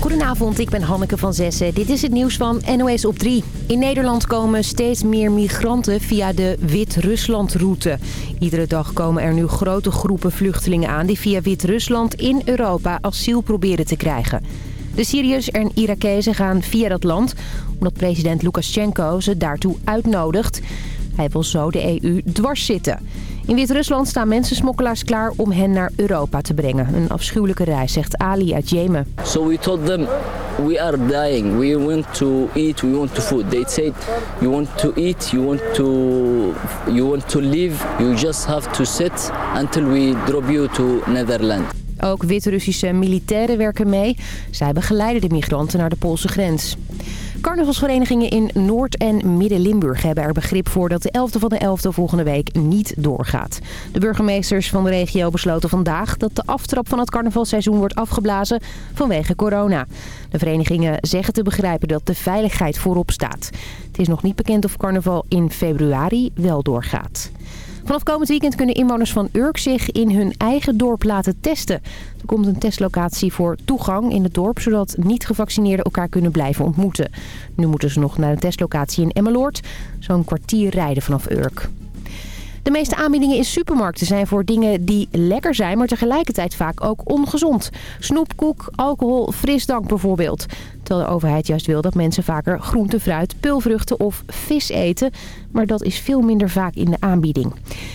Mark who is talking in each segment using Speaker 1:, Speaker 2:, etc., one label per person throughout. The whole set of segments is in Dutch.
Speaker 1: Goedenavond, ik ben Hanneke van Zessen. Dit is het nieuws van NOS op 3. In Nederland komen steeds meer migranten via de Wit-Rusland-route. Iedere dag komen er nu grote groepen vluchtelingen aan... die via Wit-Rusland in Europa asiel proberen te krijgen. De Syriërs en Irakezen gaan via dat land... omdat president Lukashenko ze daartoe uitnodigt. Hij wil zo de EU dwars zitten... In Wit-Rusland staan mensensmokkelaars klaar om hen naar Europa te brengen. Een afschuwelijke reis, zegt Ali uit Jemen.
Speaker 2: So we told them we are dying. We want to eat, we want to food. They said you want to eat, you want to you want to live, you just have to sit until we drop you to Netherlands.
Speaker 1: Ook Wit-Russische militairen werken mee. Zij begeleiden de migranten naar de Poolse grens. Carnavalsverenigingen in Noord- en Midden-Limburg hebben er begrip voor dat de 11e van de 11e volgende week niet doorgaat. De burgemeesters van de regio besloten vandaag dat de aftrap van het carnavalseizoen wordt afgeblazen vanwege corona. De verenigingen zeggen te begrijpen dat de veiligheid voorop staat. Het is nog niet bekend of carnaval in februari wel doorgaat. Vanaf komend weekend kunnen inwoners van Urk zich in hun eigen dorp laten testen. Er komt een testlocatie voor toegang in het dorp... zodat niet-gevaccineerden elkaar kunnen blijven ontmoeten. Nu moeten ze nog naar een testlocatie in Emmeloord. Zo'n kwartier rijden vanaf Urk. De meeste aanbiedingen in supermarkten zijn voor dingen die lekker zijn... maar tegelijkertijd vaak ook ongezond. Snoepkoek, alcohol, frisdrank bijvoorbeeld. Terwijl de overheid juist wil dat mensen vaker groente, fruit, pulvruchten of vis eten. Maar dat is veel minder vaak in de aanbieding.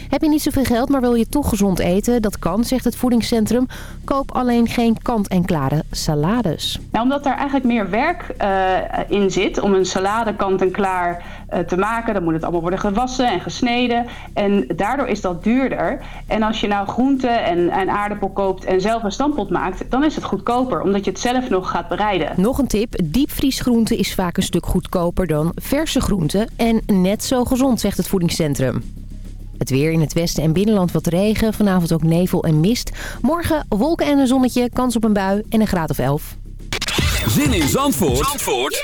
Speaker 1: Heb je niet zoveel geld, maar wil je toch gezond eten? Dat kan, zegt het voedingscentrum. Koop alleen geen kant-en-klare salades.
Speaker 3: Nou, omdat daar eigenlijk meer werk uh, in zit om een salade kant-en-klaar te maken. Dan moet het allemaal worden gewassen en gesneden. En daardoor is dat duurder. En als je nou groente en, en aardappel koopt en zelf een stampot maakt... dan is het goedkoper, omdat je het zelf nog gaat bereiden.
Speaker 1: Nog een tip diepvriesgroente is vaak een stuk goedkoper dan verse groenten en net zo gezond, zegt het voedingscentrum. Het weer in het westen en binnenland wat regen, vanavond ook nevel en mist. Morgen wolken en een zonnetje, kans op een bui en een graad of 11.
Speaker 4: Zin in Zandvoort, Zandvoort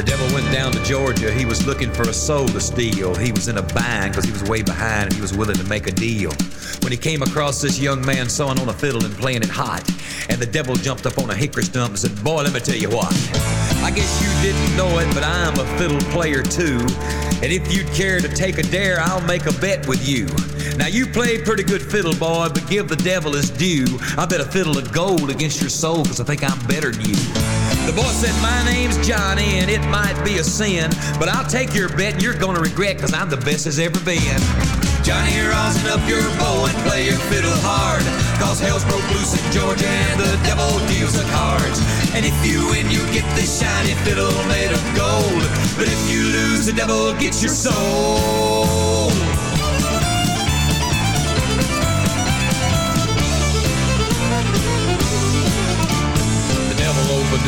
Speaker 5: The devil went down to Georgia. He was looking for a soul to steal. He was in a bind because he was way behind and he was willing to make a deal. When he came across this young man sawing on a fiddle and playing it hot, and the devil jumped up on a hickory stump and said, Boy, let me tell you what. I guess you didn't know it, but I'm a fiddle player too. And if you'd care to take a dare, I'll make a bet with you. Now you played pretty good fiddle, boy, but give the devil his due. I bet a fiddle of gold against your soul, cause I think I'm better than you. The boy said, My name's Johnny, and it might be a sin, but I'll take your bet and you're gonna regret, cause I'm the best as ever been. Johnny, rosin up your bow and play your fiddle hard, cause hell's broke loose in Georgia and the devil deals the cards. And if you win, you get this shiny fiddle made of gold, but if you lose, the devil gets your soul.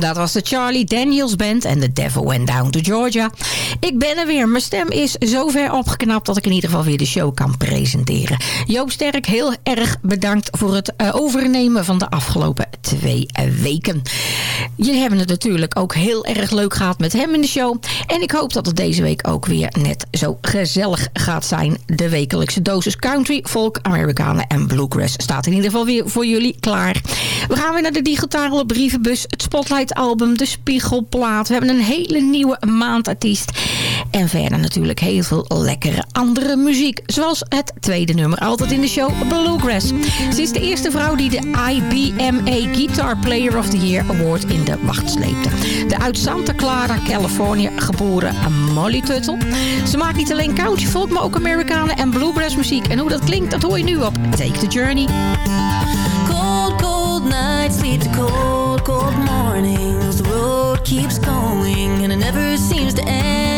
Speaker 6: Dat was de Charlie Daniels Band en The Devil Went Down to Georgia. Ik ben er weer. Mijn stem is zover opgeknapt dat ik in ieder geval weer de show kan presenteren. Joop Sterk, heel erg bedankt voor het uh, overnemen van de afgelopen twee weken. Jullie hebben het natuurlijk ook heel erg leuk gehad met hem in de show. En ik hoop dat het deze week ook weer net zo gezellig gaat zijn. De wekelijkse dosis country, folk, Amerikanen en bluegrass staat in ieder geval weer voor jullie klaar. We gaan weer naar de digitale brievenbus, het Spotlight album, de Spiegelplaat. We hebben een hele nieuwe maandartiest. En verder natuurlijk heel veel lekkere andere muziek. Zoals het tweede nummer altijd in de show, Bluegrass. Ze is de eerste vrouw die de IBMA Guitar Player of the Year Award in de wacht sleepte. De uit Santa Clara, Californië geboren Molly Tuttle. Ze maakt niet alleen country folk, maar ook Amerikanen en bluegrass muziek. En hoe dat klinkt, dat hoor je nu op Take the Journey.
Speaker 7: Cold, nights lead to cold, cold mornings. The road keeps going and it never seems to end.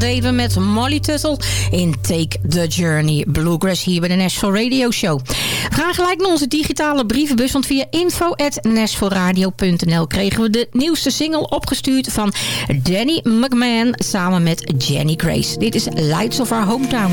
Speaker 6: Dat we met Molly Tuttle in Take the Journey Bluegrass hier bij de Nashville Radio Show. Gaan gelijk naar onze digitale brievenbus. Want via info.nashvilleradio.nl kregen we de nieuwste single opgestuurd van Danny McMahon samen met Jenny Grace. Dit is Lights of Our Hometown.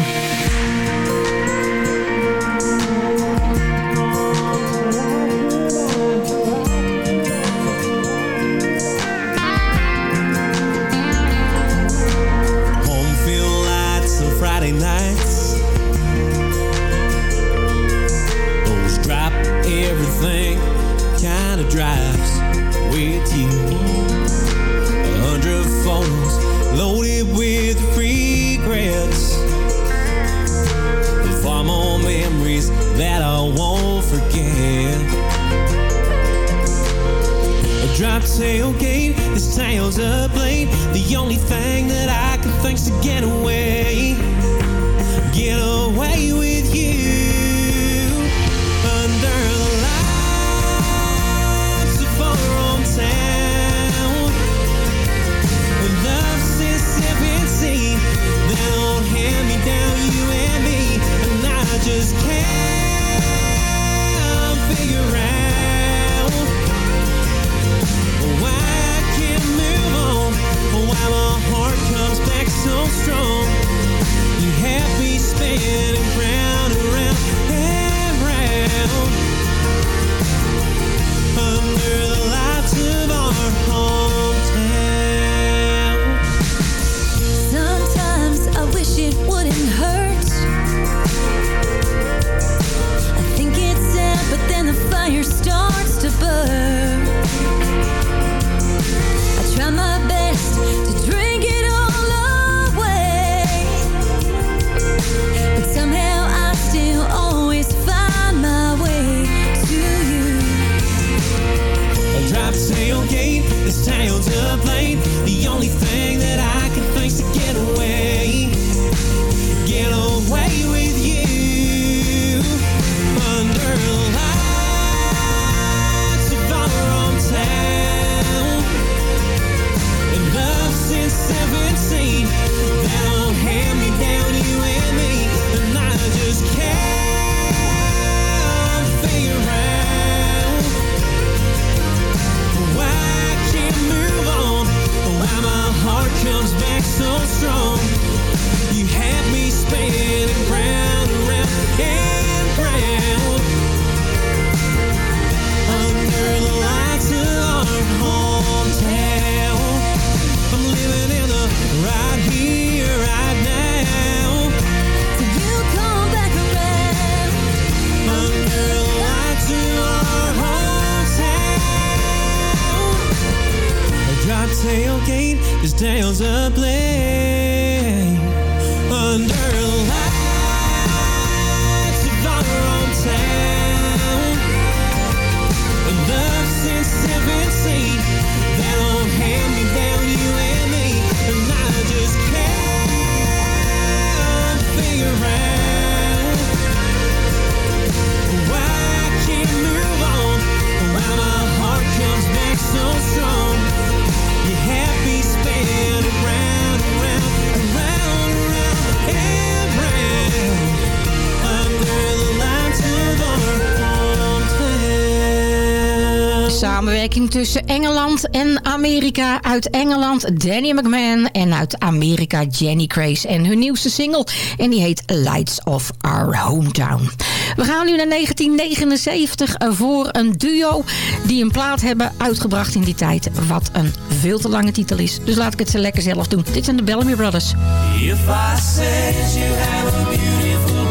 Speaker 6: tussen Engeland en Amerika. Uit Engeland Danny McMahon en uit Amerika Jenny Craze. En hun nieuwste single en die heet Lights of Our Hometown. We gaan nu naar 1979 eh, voor een duo die een plaat hebben uitgebracht in die tijd. Wat een veel te lange titel is. Dus laat ik het ze lekker zelf doen. Dit zijn de Bellamy Brothers.
Speaker 8: You have a beautiful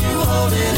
Speaker 8: you hold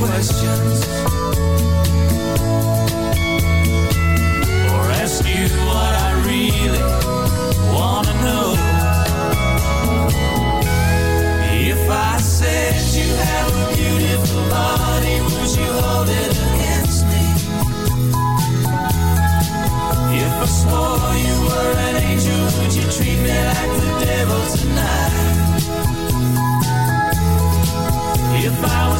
Speaker 8: questions Or ask you what I really wanna know If I said you have a beautiful body Would you hold it against me? If I swore you were an angel Would you treat me like the devil tonight? If I was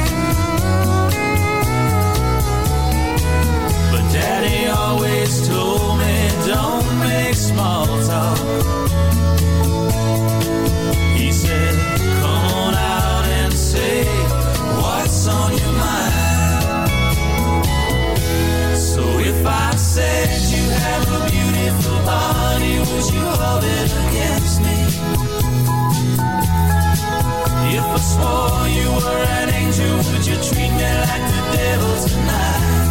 Speaker 8: always told me don't make small talk. He said, come on out and say what's on your mind. So if I said you have a beautiful body, would you hold it against me? If I swore you were an angel, would you treat me like the devil tonight?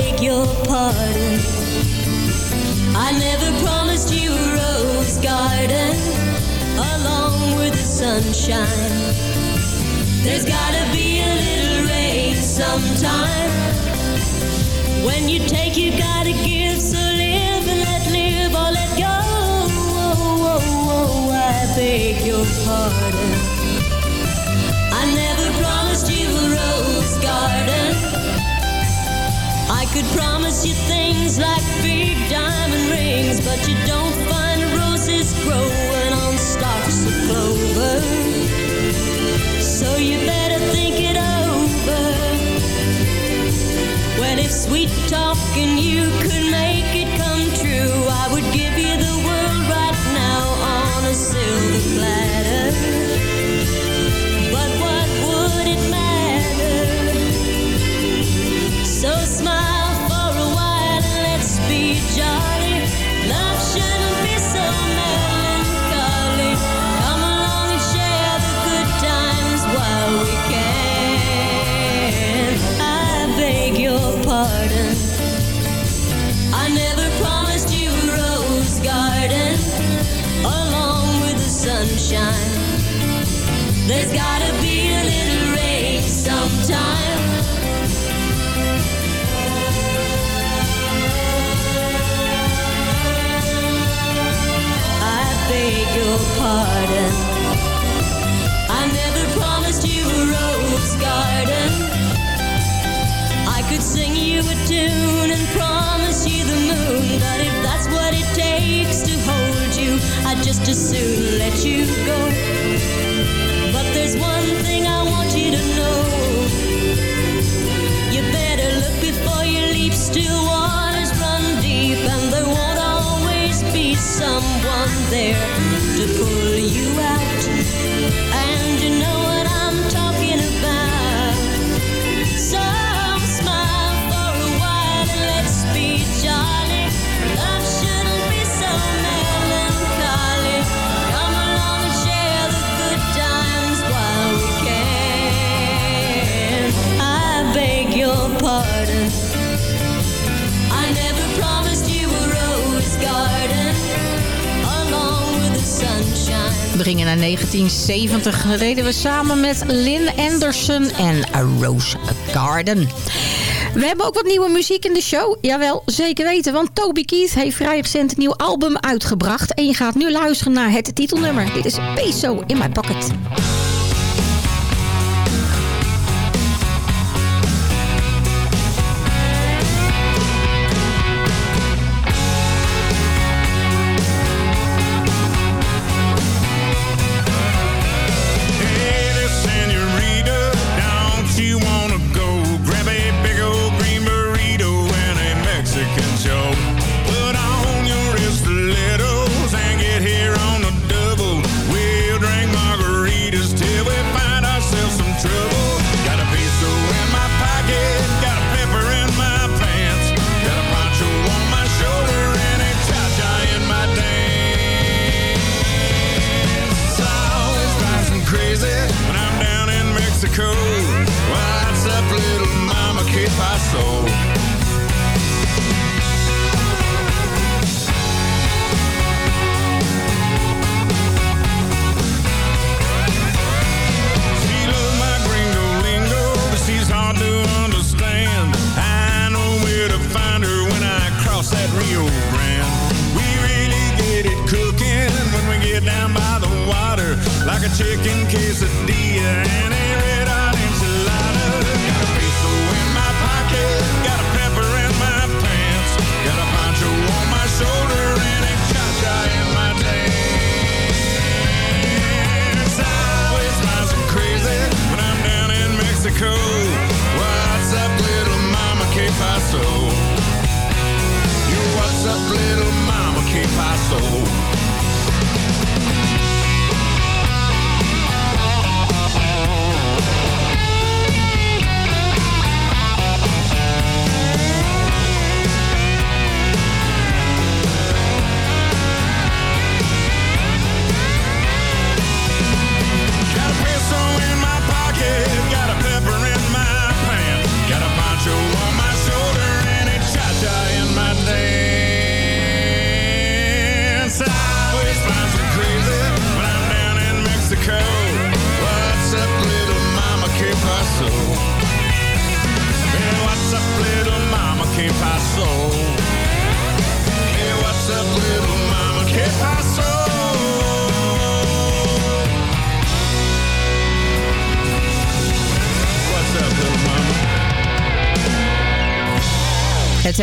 Speaker 9: beg your pardon. I never promised you a rose garden along with the sunshine. There's gotta be a little rain sometime. When you take, you gotta give. So live and let live or let go. Oh, oh, oh, I beg your pardon. I never promised you a rose garden. I could promise you things like big diamond rings, but you don't find roses growing on stalks of clover. So you better think it over. Well, if sweet talking you could make it come true, I would give you the world right now on a silver platter. There's gotta be a little sometime. I beg your pardon. I never promised you a rose garden. I could sing you a tune and promise you the moon, but if that's what it takes to hold you, I'd just as soon let you go. Someone there to pull you out. And you know
Speaker 6: gingen naar 1970. Dat deden we samen met Lynn Anderson en Rose Garden. We hebben ook wat nieuwe muziek in de show. Jawel, zeker weten. Want Toby Keith heeft vrij recent een nieuw album uitgebracht. En je gaat nu luisteren naar het titelnummer. Dit is Peso in My Pocket.
Speaker 10: Chicken quesadilla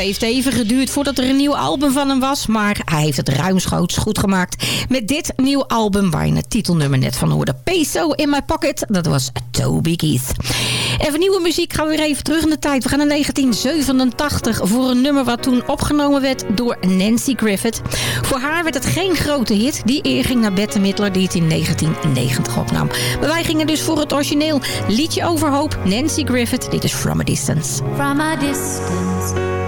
Speaker 6: heeft even geduurd voordat er een nieuw album van hem was. Maar hij heeft het ruimschoots goed gemaakt. Met dit nieuw album waar je het titelnummer net van hoorde. Peso in my pocket. Dat was Toby Keith. En voor nieuwe muziek gaan we weer even terug in de tijd. We gaan naar 1987 voor een nummer wat toen opgenomen werd door Nancy Griffith. Voor haar werd het geen grote hit. Die eer ging naar Bette Midler die het in 1990 opnam. Maar wij gingen dus voor het origineel liedje overhoop. Nancy Griffith. Dit is From a Distance.
Speaker 7: From a distance,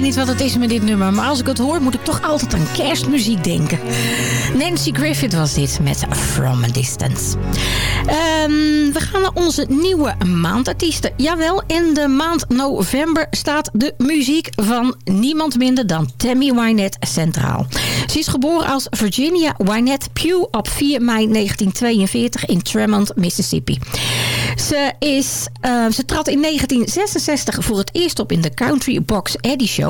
Speaker 6: niet wat het is met dit nummer, maar als ik het hoor moet ik toch altijd aan kerstmuziek denken. Nancy Griffith was dit met From a Distance. Ehm, we gaan naar onze nieuwe maandartiesten. Jawel, in de maand november staat de muziek van niemand minder dan Tammy Wynette centraal. Ze is geboren als Virginia Wynette Pugh op 4 mei 1942 in Tremont, Mississippi. Ze, is, eh, ze trad in 1966 voor het eerst op in de Country Box Eddie Show.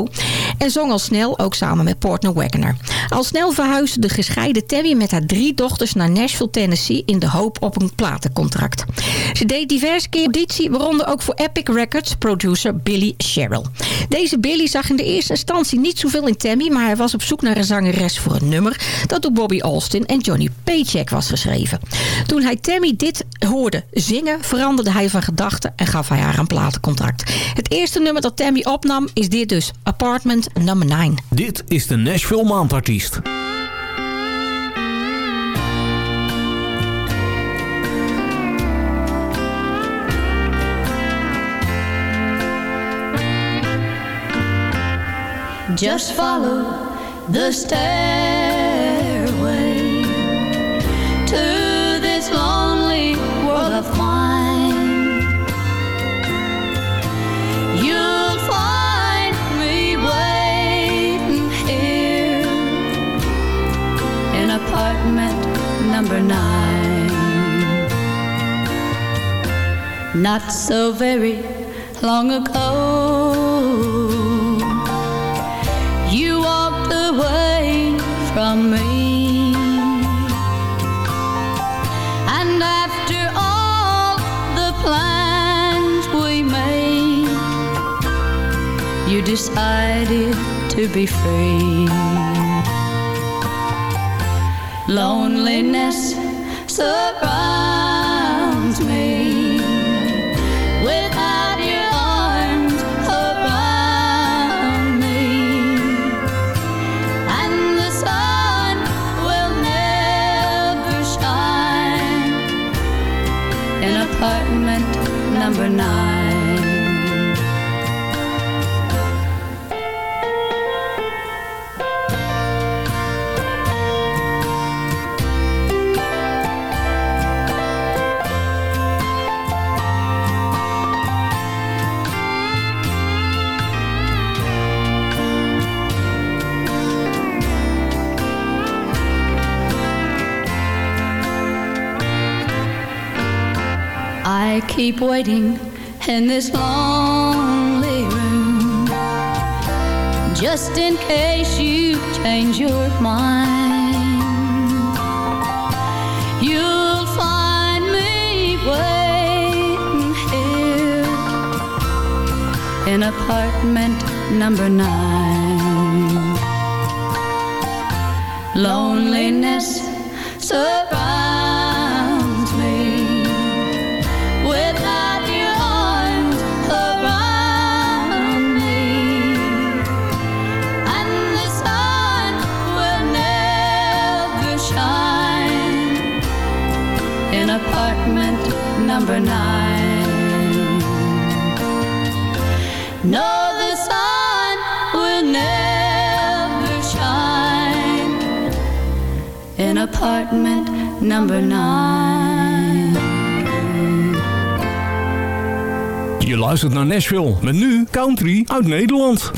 Speaker 6: En zong al snel ook samen met Portner Wagoner. Al snel verhuisde de gescheiden Tammy met haar drie dochters naar Nashville, Tennessee... in de hoop op een platencontract. Ze deed diverse keer auditie, waaronder ook voor Epic Records producer Billy Sherrill. Deze Billy zag in de eerste instantie niet zoveel in Tammy... maar hij was op zoek naar een zangeres voor een nummer... dat door Bobby Alston en Johnny Paycheck was geschreven. Toen hij Tammy dit hoorde zingen, veranderde hij van gedachten... en gaf hij haar een platencontract. Het eerste nummer dat Tammy opnam is dit dus, Apartment Number 9.
Speaker 11: Dit is de Nashville Maandartiest.
Speaker 12: Just follow the stairway Not so very long ago. You walked away from me. And after all the plans we made, you decided to be free. Loneliness surrounds me. remember now keep waiting in this lonely room just in case you change your mind. You'll find me waiting here in apartment number nine. Loneliness surrounds number nine. No, the sun will never shine in apartment number nine.
Speaker 11: Je luistert naar Nashville. Met nu country uit Nederland.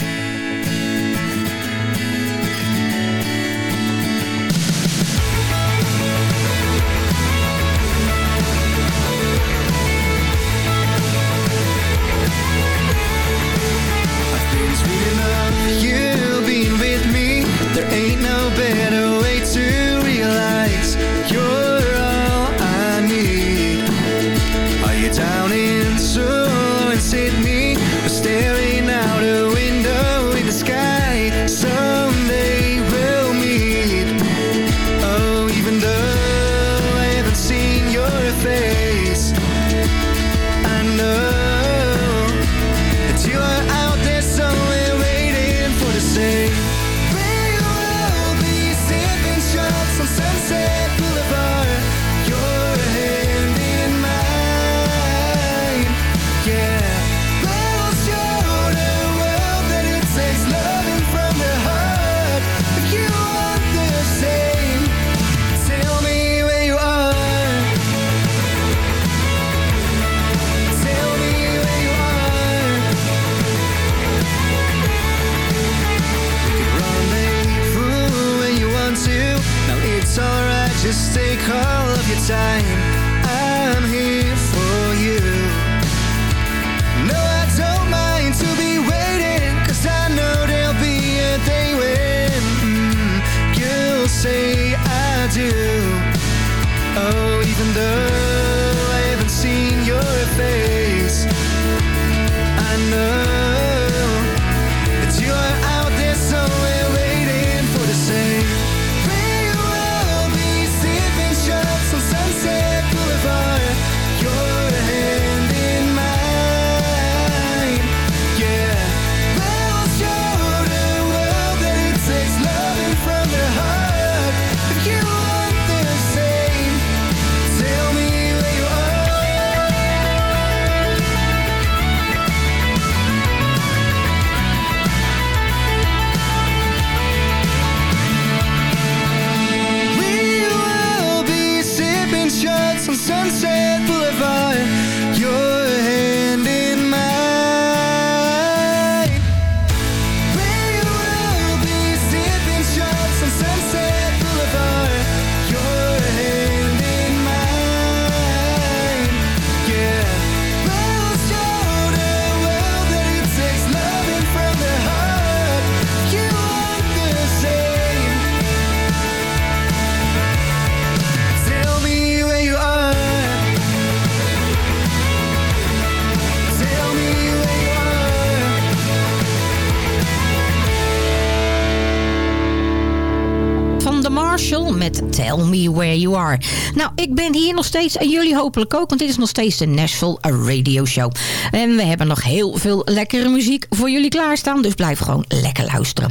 Speaker 6: Nou, ik ben hier nog steeds en jullie hopelijk ook, want dit is nog steeds de Nashville Radio Show. En we hebben nog heel veel lekkere muziek voor jullie klaarstaan, dus blijf gewoon lekker luisteren.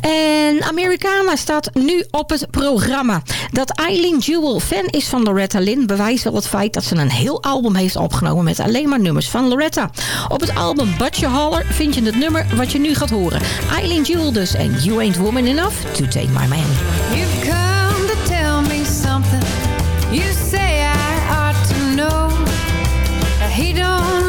Speaker 6: En Americana staat nu op het programma. Dat Eileen Jewel fan is van Loretta Lynn bewijst wel het feit dat ze een heel album heeft opgenomen met alleen maar nummers van Loretta. Op het album Butcher Holler vind je het nummer wat je nu gaat horen. Eileen Jewel dus en You Ain't Woman Enough to Take My Man.
Speaker 13: You say I ought to know. He don't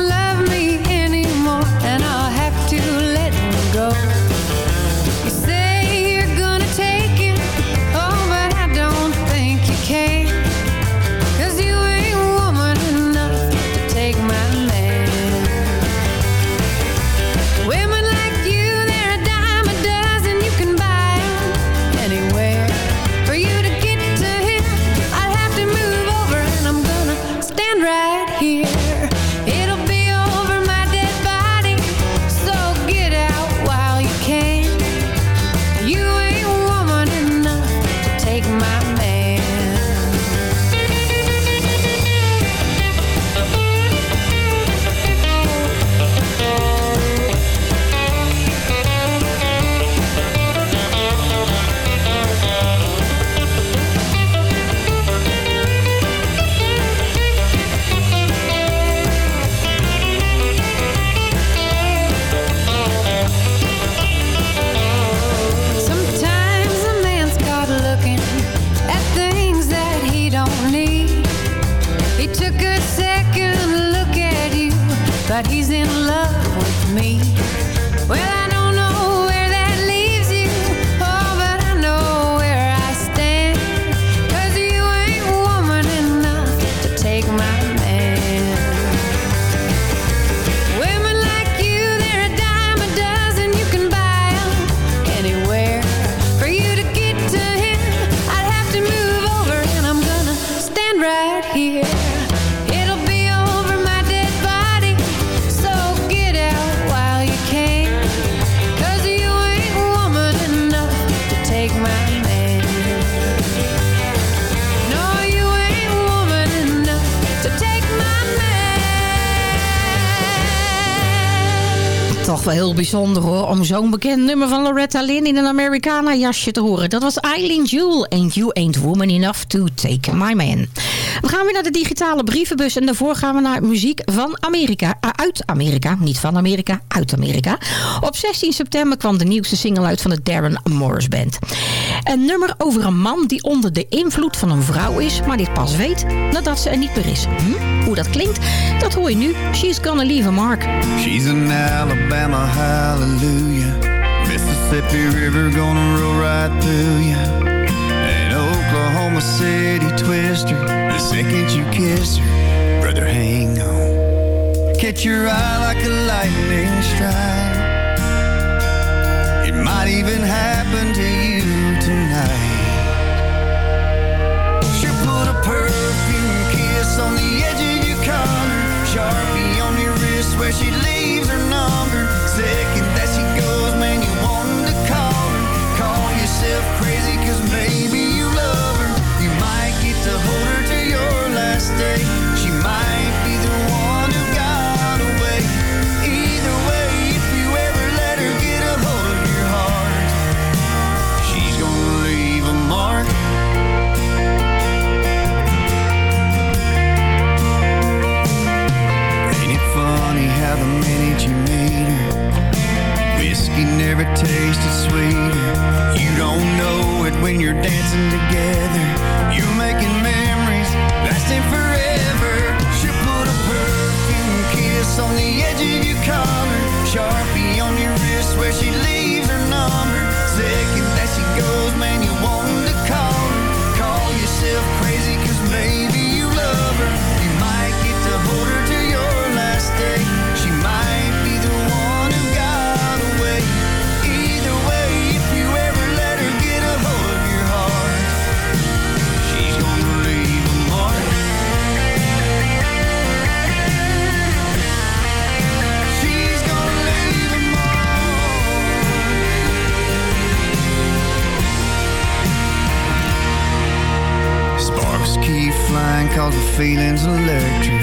Speaker 6: Wel heel bijzonder hoor, om zo'n bekend nummer van Loretta Lynn in een Americana jasje te horen. Dat was Eileen Jewel en You Ain't Woman Enough to Take My Man. We gaan weer naar de digitale brievenbus en daarvoor gaan we naar muziek van Amerika. Ah, uit Amerika, niet van Amerika, uit Amerika. Op 16 september kwam de nieuwste single uit van de Darren Morris Band. Een nummer over een man die onder de invloed van een vrouw is, maar dit pas weet nadat ze er niet meer is. Hm? Hoe dat klinkt, dat hoor je nu. She's Gonna Leave a Mark.
Speaker 11: She's an Alabama hallelujah. Mississippi River gonna roll right through ya. An Oklahoma City twister. The second you kiss her, brother, hang on. Catch your eye like a lightning strike. It might even happen to you tonight. She'll put a perfume kiss on the edge of your collar. Sharpie on your wrist where she how the minute you meet her. Whiskey never tasted sweeter. You don't know it when you're dancing together. You're making memories lasting forever. She'll put a perfume kiss on the edge of your collar. Sharpie on your wrist where she leaves her number. Second that she goes, man, you cause the feeling's electric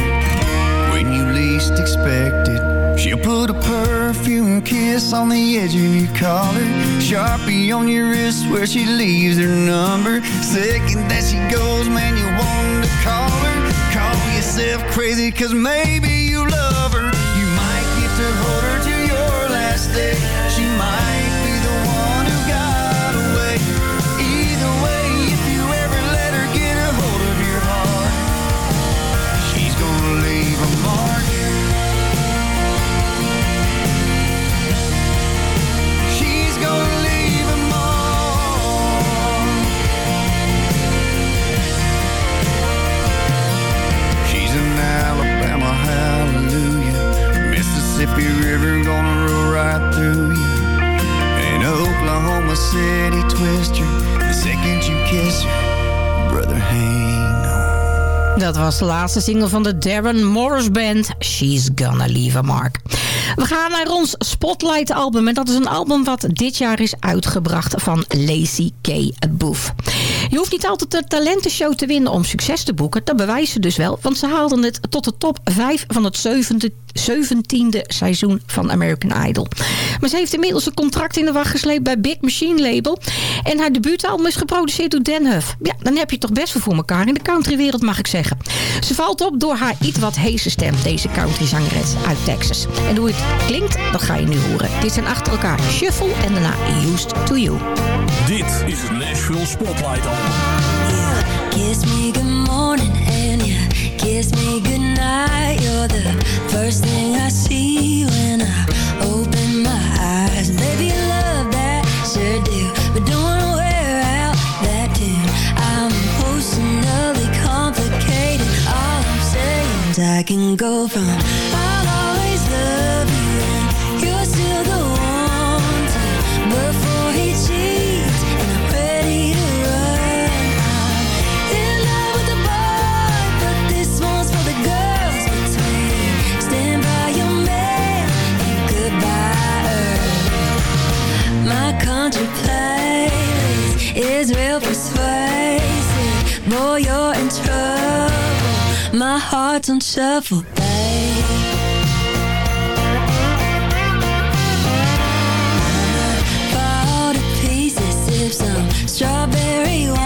Speaker 11: when you least expect it. She'll put a perfume kiss on the edge of your collar, Sharpie on your wrist where she leaves her number. Second that she goes, man, you want to call her. Call yourself crazy, cause maybe you love her. You might get to hold her to your last day. City twister. The second you kiss her, brother, hang.
Speaker 6: Dat was de laatste single van de Darren Morris Band. She's Gonna Leave a Mark. We gaan naar ons Spotlight album. En dat is een album wat dit jaar is uitgebracht van Lacey K. Booth. Je hoeft niet altijd de talentenshow te winnen om succes te boeken. Dat bewijst ze dus wel. Want ze haalden het tot de top 5 van het zevende 17e seizoen van American Idol. Maar ze heeft inmiddels een contract in de wacht gesleept bij Big Machine Label. En haar debuutalbum is geproduceerd door Dan Huff. Ja, dan heb je toch best wel voor elkaar in de countrywereld mag ik zeggen. Ze valt op door haar iets wat heese stem, deze countryzangeres uit Texas. En hoe het klinkt, dat ga je nu horen. Dit zijn achter elkaar Shuffle en daarna Used to You.
Speaker 14: Dit is het Nashville Spotlight Album.
Speaker 7: Kiss kiss me good night. You're the first thing I see when I open my eyes. Baby, love that, sure do. But don't wanna wear out that tune. I'm emotionally complicated. All I'm saying is I can go from is real persuasive. Boy, you're in trouble. My heart's on shuffle, babe. fall to pieces. Sip some strawberry wine.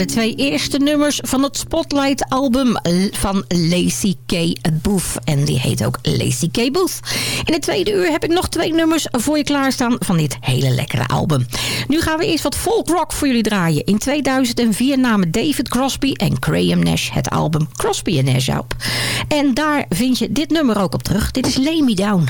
Speaker 15: de twee eerste nummers van het Spotlight-album van Lacey K. Booth. En die heet ook Lacey K. Booth. In het tweede uur heb ik nog twee nummers voor je klaarstaan van dit hele lekkere album. Nu gaan we eerst wat folk rock voor jullie draaien. In 2004 namen David Crosby en Graham Nash het album Crosby Nash op. En daar vind je dit nummer ook op terug. Dit is Lay Me Down.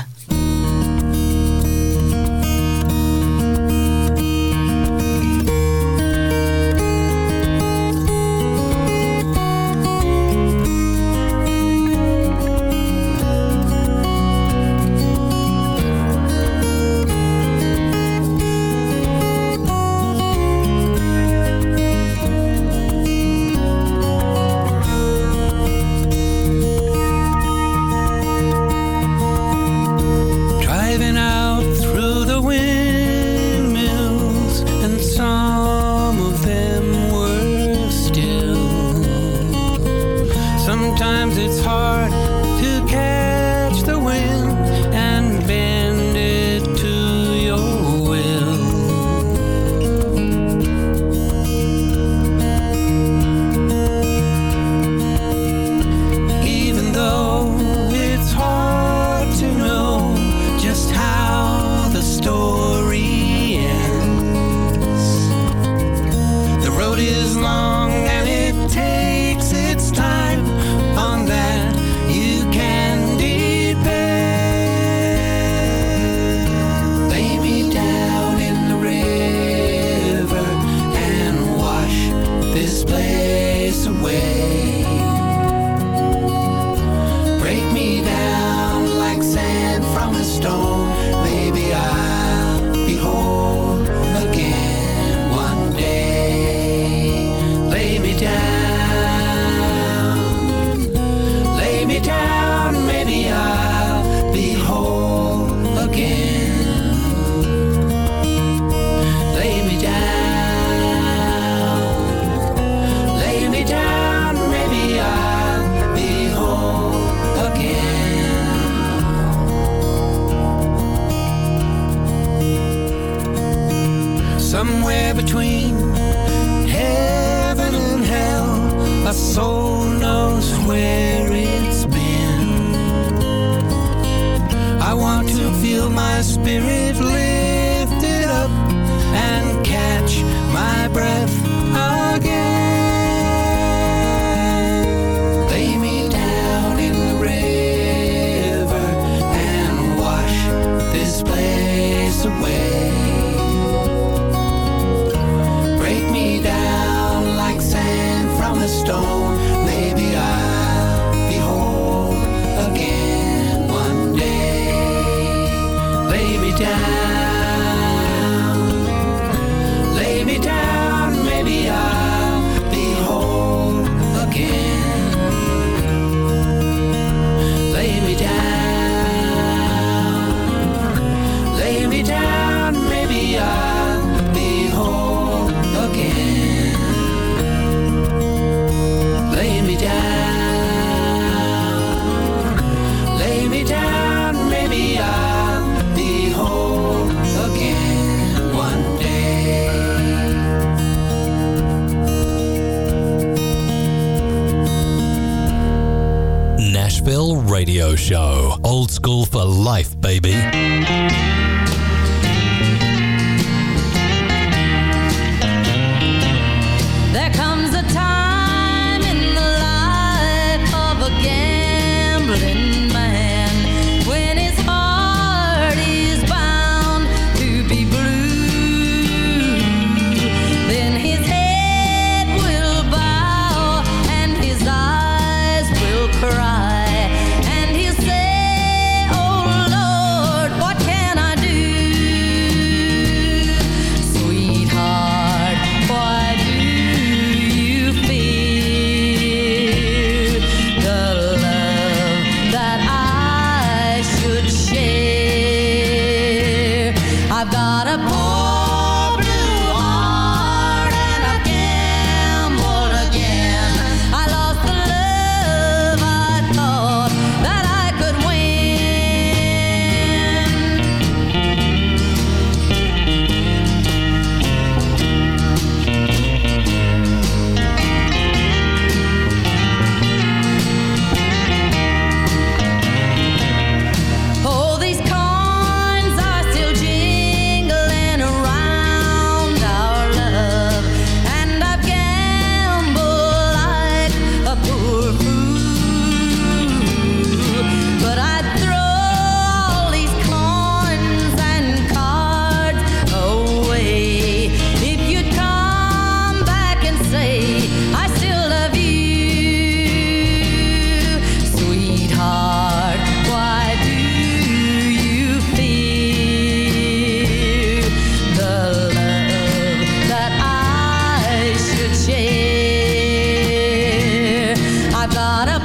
Speaker 16: Got a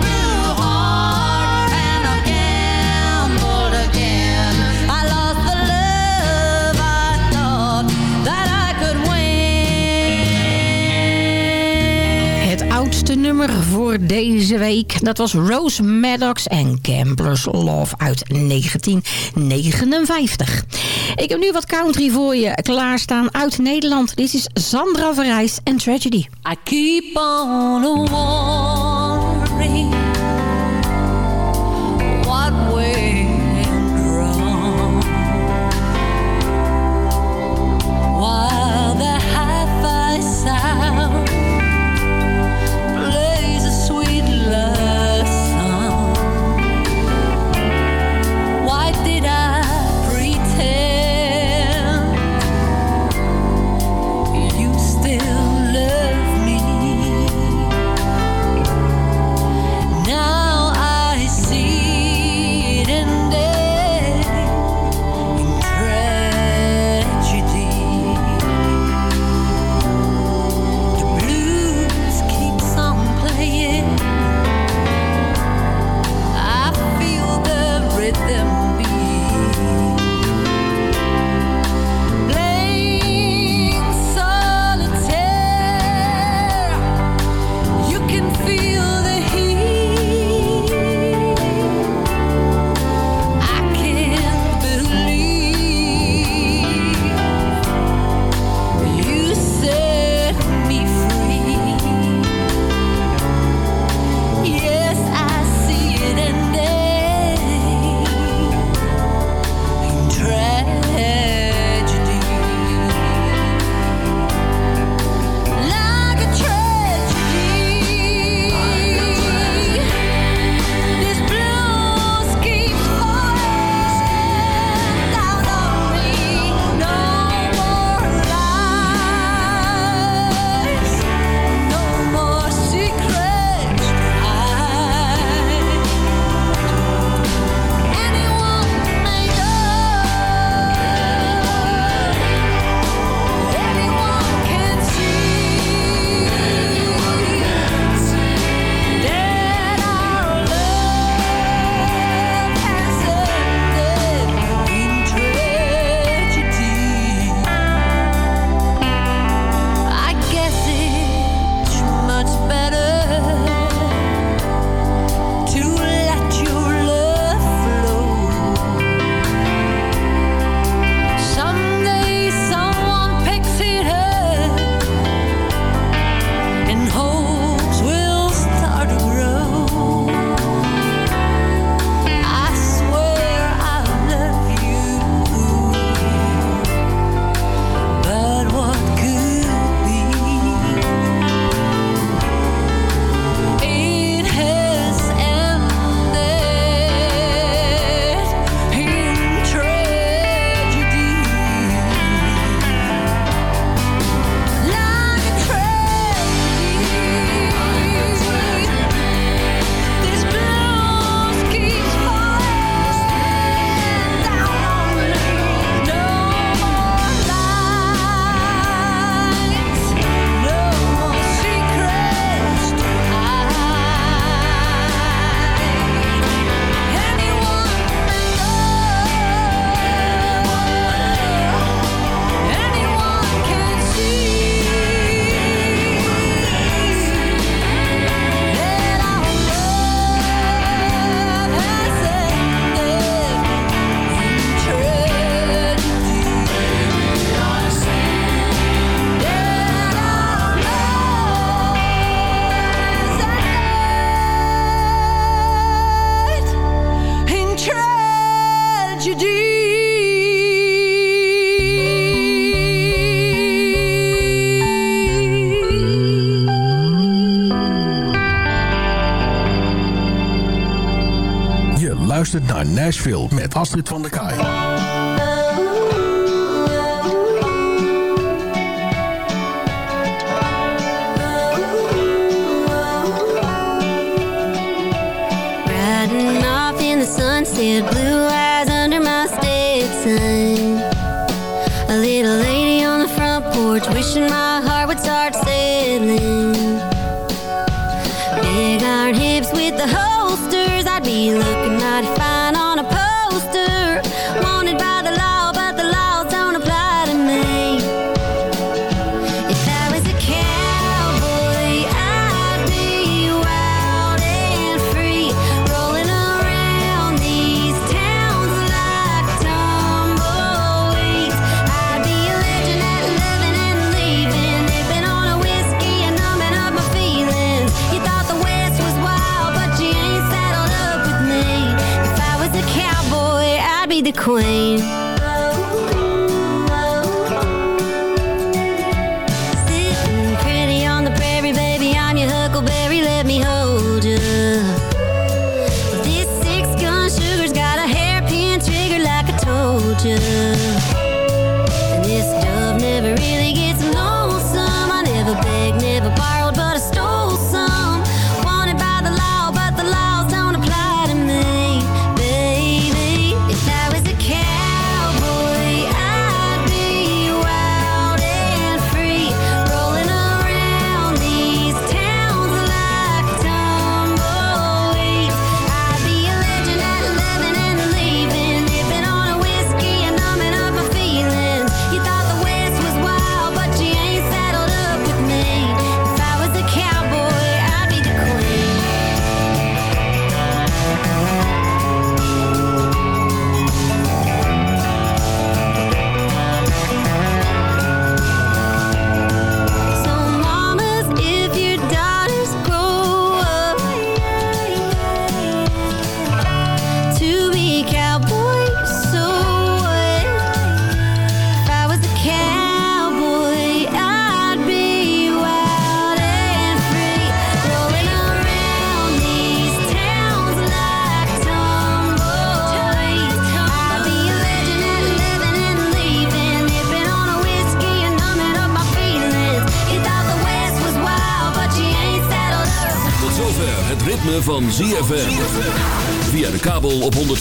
Speaker 16: blue heart and I lost the
Speaker 17: love I thought that I could win het
Speaker 6: oudste nummer voor deze week. Dat was Rose Maddox en Gamblers Love uit 1959. Ik heb nu wat country voor je klaarstaan uit Nederland. Dit is Sandra Verijs en Tragedy.
Speaker 7: I keep on a
Speaker 13: wall. Astrid van der Kaai.